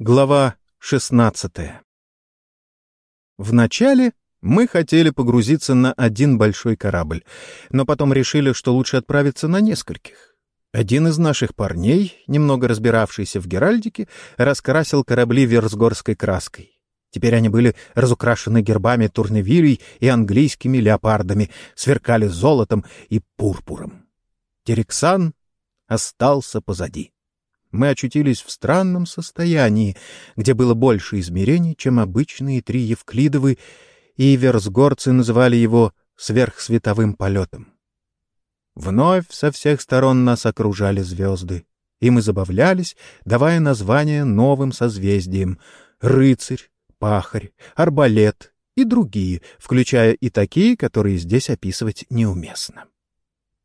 Глава 16 Вначале мы хотели погрузиться на один большой корабль, но потом решили, что лучше отправиться на нескольких. Один из наших парней, немного разбиравшийся в геральдике, раскрасил корабли версгорской краской. Теперь они были разукрашены гербами турневилей и английскими леопардами, сверкали золотом и пурпуром. Терексан остался позади мы очутились в странном состоянии, где было больше измерений, чем обычные три Евклидовы, и версгорцы называли его сверхсветовым полетом. Вновь со всех сторон нас окружали звезды, и мы забавлялись, давая названия новым созвездиям — рыцарь, пахарь, арбалет и другие, включая и такие, которые здесь описывать неуместно.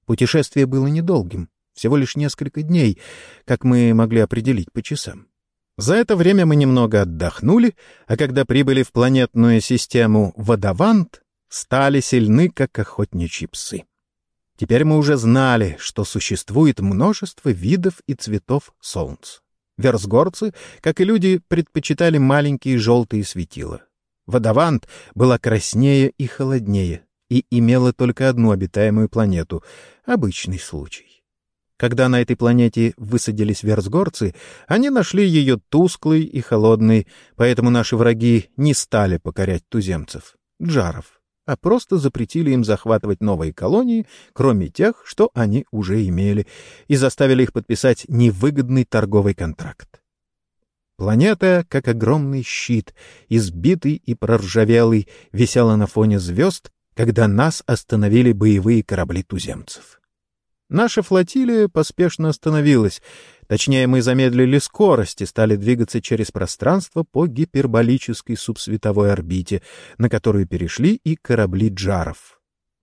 Путешествие было недолгим. Всего лишь несколько дней, как мы могли определить по часам. За это время мы немного отдохнули, а когда прибыли в планетную систему Водовант, стали сильны, как охотничьи псы. Теперь мы уже знали, что существует множество видов и цветов солнц. Версгорцы, как и люди, предпочитали маленькие желтые светила. Водовант была краснее и холоднее и имела только одну обитаемую планету — обычный случай. Когда на этой планете высадились версгорцы, они нашли ее тусклой и холодной, поэтому наши враги не стали покорять туземцев, джаров, а просто запретили им захватывать новые колонии, кроме тех, что они уже имели, и заставили их подписать невыгодный торговый контракт. Планета, как огромный щит, избитый и проржавелый, висела на фоне звезд, когда нас остановили боевые корабли туземцев. Наша флотилия поспешно остановилась. Точнее, мы замедлили скорость и стали двигаться через пространство по гиперболической субсветовой орбите, на которую перешли и корабли джаров.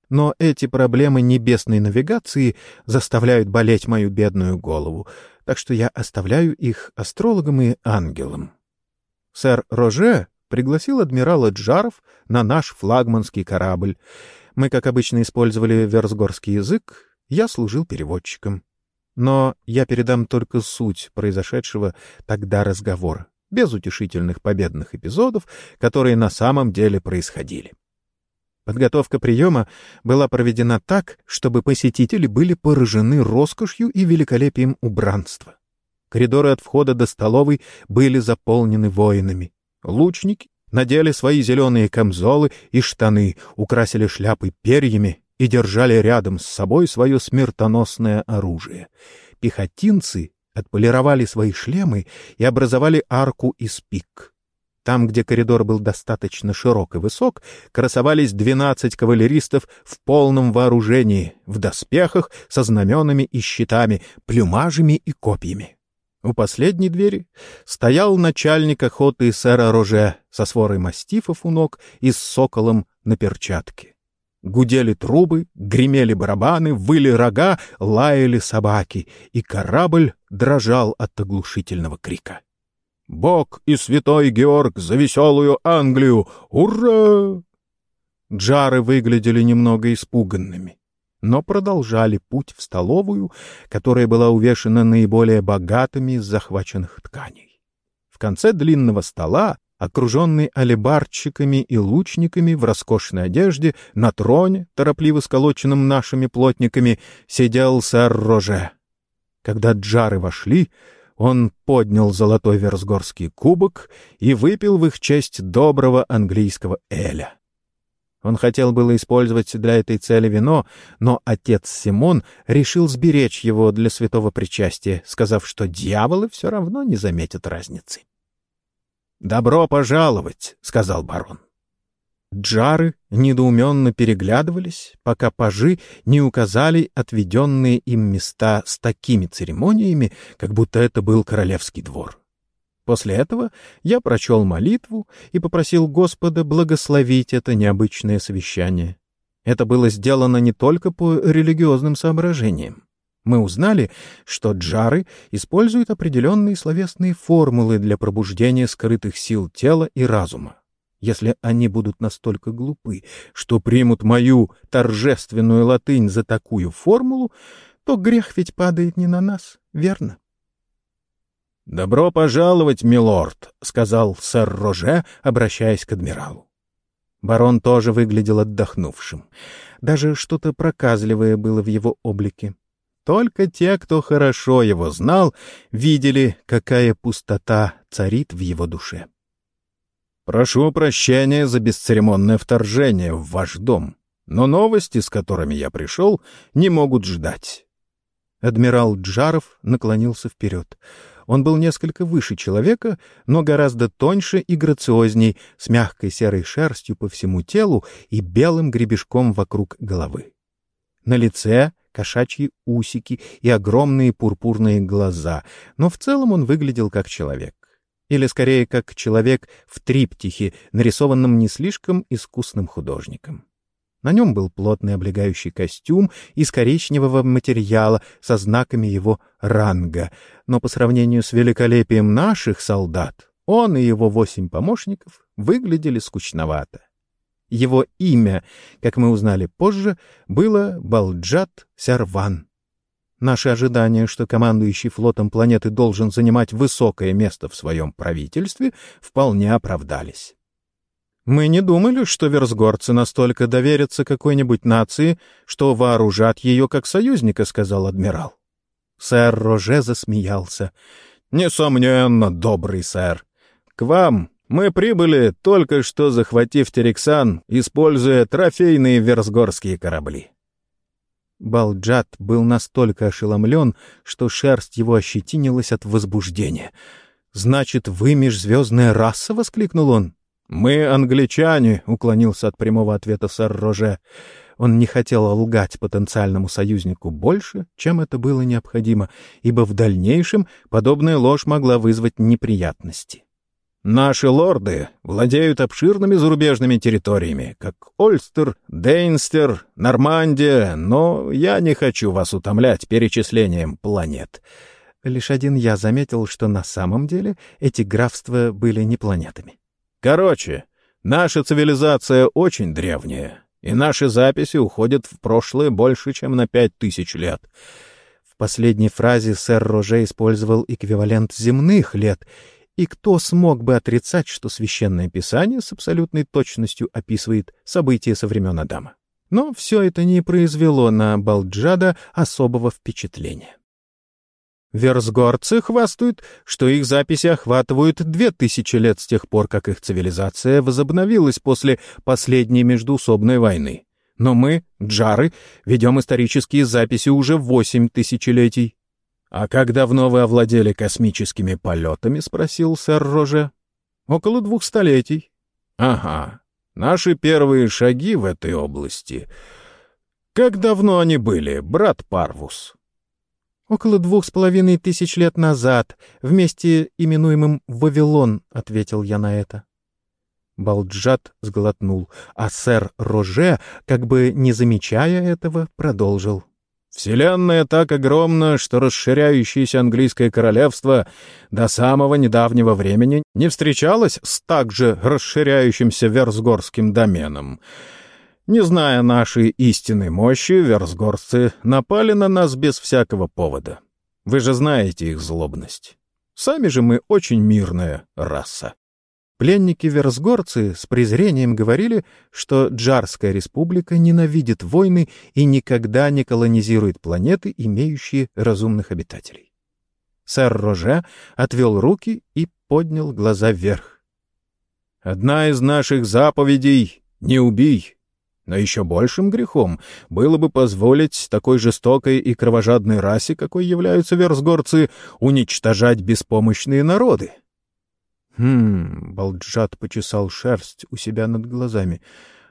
Но эти проблемы небесной навигации заставляют болеть мою бедную голову, так что я оставляю их астрологам и ангелам. Сэр Роже пригласил адмирала Джаров на наш флагманский корабль. Мы, как обычно, использовали версгорский язык, я служил переводчиком. Но я передам только суть произошедшего тогда разговора, без утешительных победных эпизодов, которые на самом деле происходили. Подготовка приема была проведена так, чтобы посетители были поражены роскошью и великолепием убранства. Коридоры от входа до столовой были заполнены воинами. Лучники надели свои зеленые камзолы и штаны, украсили шляпы перьями и держали рядом с собой свое смертоносное оружие. Пехотинцы отполировали свои шлемы и образовали арку из пик. Там, где коридор был достаточно широк и высок, красовались двенадцать кавалеристов в полном вооружении, в доспехах, со знаменами и щитами, плюмажами и копьями. У последней двери стоял начальник охоты сэра Роже со сворой мастифов у ног и с соколом на перчатке. Гудели трубы, гремели барабаны, выли рога, лаяли собаки, и корабль дрожал от оглушительного крика. «Бог и святой Георг за веселую Англию! Ура!» Джары выглядели немного испуганными, но продолжали путь в столовую, которая была увешана наиболее богатыми из захваченных тканей. В конце длинного стола окруженный алебарчиками и лучниками в роскошной одежде, на троне, торопливо сколоченном нашими плотниками, сидел сэр Роже. Когда джары вошли, он поднял золотой версгорский кубок и выпил в их честь доброго английского эля. Он хотел было использовать для этой цели вино, но отец Симон решил сберечь его для святого причастия, сказав, что дьяволы все равно не заметят разницы. «Добро пожаловать», — сказал барон. Джары недоуменно переглядывались, пока пажи не указали отведенные им места с такими церемониями, как будто это был королевский двор. После этого я прочел молитву и попросил Господа благословить это необычное совещание. Это было сделано не только по религиозным соображениям. Мы узнали, что джары используют определенные словесные формулы для пробуждения скрытых сил тела и разума. Если они будут настолько глупы, что примут мою торжественную латынь за такую формулу, то грех ведь падает не на нас, верно? «Добро пожаловать, милорд», — сказал сэр Роже, обращаясь к адмиралу. Барон тоже выглядел отдохнувшим. Даже что-то проказливое было в его облике. Только те, кто хорошо его знал, видели, какая пустота царит в его душе. «Прошу прощения за бесцеремонное вторжение в ваш дом, но новости, с которыми я пришел, не могут ждать». Адмирал Джаров наклонился вперед. Он был несколько выше человека, но гораздо тоньше и грациозней, с мягкой серой шерстью по всему телу и белым гребешком вокруг головы. На лице кошачьи усики и огромные пурпурные глаза, но в целом он выглядел как человек. Или, скорее, как человек в триптихе, нарисованном не слишком искусным художником. На нем был плотный облегающий костюм из коричневого материала со знаками его ранга, но по сравнению с великолепием наших солдат он и его восемь помощников выглядели скучновато. Его имя, как мы узнали позже, было Балджат Сярван. Наши ожидания, что командующий флотом планеты должен занимать высокое место в своем правительстве, вполне оправдались. Мы не думали, что версгорцы настолько доверятся какой-нибудь нации, что вооружат ее как союзника, — сказал адмирал. Сэр Роже засмеялся. — Несомненно, добрый сэр. К вам мы прибыли, только что захватив Терексан, используя трофейные версгорские корабли. Балджат был настолько ошеломлен, что шерсть его ощетинилась от возбуждения. «Значит, вы межзвездная раса?» — воскликнул он. «Мы англичане», — уклонился от прямого ответа сэр Роже. Он не хотел лгать потенциальному союзнику больше, чем это было необходимо, ибо в дальнейшем подобная ложь могла вызвать неприятности. Наши лорды владеют обширными зарубежными территориями, как Ольстер, Дейнстер, Нормандия, но я не хочу вас утомлять перечислением планет. Лишь один я заметил, что на самом деле эти графства были не планетами. Короче, наша цивилизация очень древняя, и наши записи уходят в прошлое больше, чем на пять тысяч лет. В последней фразе сэр Роже использовал эквивалент земных лет — и кто смог бы отрицать, что Священное Писание с абсолютной точностью описывает события со времен Адама? Но все это не произвело на Балджада особого впечатления. Версгорцы хвастают, что их записи охватывают две тысячи лет с тех пор, как их цивилизация возобновилась после последней междуусобной войны. Но мы, джары, ведем исторические записи уже восемь тысячелетий. «А как давно вы овладели космическими полетами?» — спросил сэр Роже. «Около двух столетий». «Ага. Наши первые шаги в этой области. Как давно они были, брат Парвус?» «Около двух с половиной тысяч лет назад, вместе именуемым Вавилон», — ответил я на это. Балджат сглотнул, а сэр Роже, как бы не замечая этого, продолжил. Вселенная так огромна, что расширяющееся английское королевство до самого недавнего времени не встречалось с также расширяющимся Версгорским доменом. Не зная нашей истинной мощи, версгорцы напали на нас без всякого повода. Вы же знаете их злобность. Сами же мы очень мирная раса. Пленники-версгорцы с презрением говорили, что Джарская республика ненавидит войны и никогда не колонизирует планеты, имеющие разумных обитателей. Сэр Роже отвел руки и поднял глаза вверх. «Одна из наших заповедей — не убий. Но еще большим грехом было бы позволить такой жестокой и кровожадной расе, какой являются версгорцы, уничтожать беспомощные народы. «Хм...» — Балджат почесал шерсть у себя над глазами.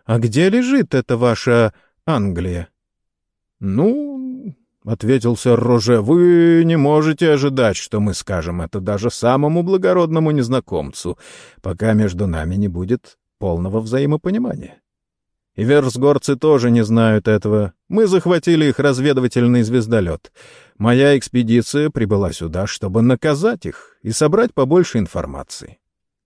«А где лежит эта ваша Англия?» «Ну...» — ответил сэр Роже, — «вы не можете ожидать, что мы скажем это даже самому благородному незнакомцу, пока между нами не будет полного взаимопонимания». И версгорцы тоже не знают этого. Мы захватили их разведывательный звездолет. Моя экспедиция прибыла сюда, чтобы наказать их и собрать побольше информации.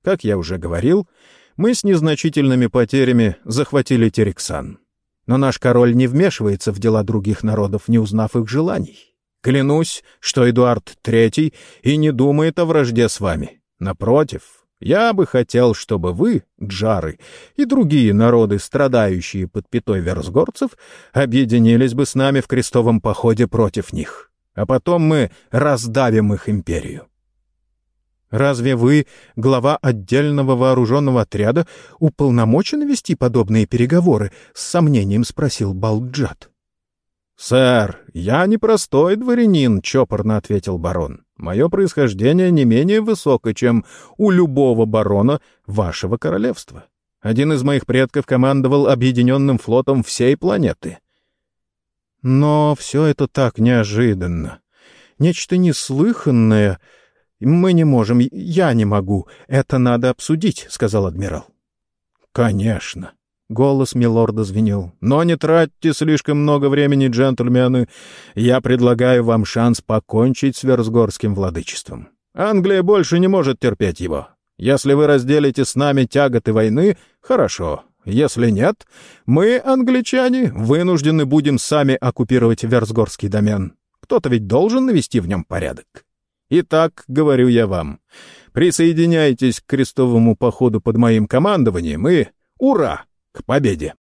Как я уже говорил, мы с незначительными потерями захватили Терексан. Но наш король не вмешивается в дела других народов, не узнав их желаний. Клянусь, что Эдуард III и не думает о вражде с вами. Напротив, я бы хотел, чтобы вы, джары, и другие народы, страдающие под пятой версгорцев, объединились бы с нами в крестовом походе против них. А потом мы раздавим их империю. Разве вы, глава отдельного вооруженного отряда, уполномочены вести подобные переговоры? — с сомнением спросил Балджат. — Сэр, я не простой дворянин, — чопорно ответил барон. Мое происхождение не менее высоко, чем у любого барона вашего королевства. Один из моих предков командовал объединенным флотом всей планеты. Но все это так неожиданно. Нечто неслыханное — «Мы не можем, я не могу. Это надо обсудить», — сказал адмирал. «Конечно». Голос милорда звенел. «Но не тратьте слишком много времени, джентльмены. Я предлагаю вам шанс покончить с Версгорским владычеством. Англия больше не может терпеть его. Если вы разделите с нами тяготы войны, хорошо. Если нет, мы, англичане, вынуждены будем сами оккупировать Версгорский домен. Кто-то ведь должен навести в нем порядок». Итак, говорю я вам, присоединяйтесь к крестовому походу под моим командованием и ура, к победе!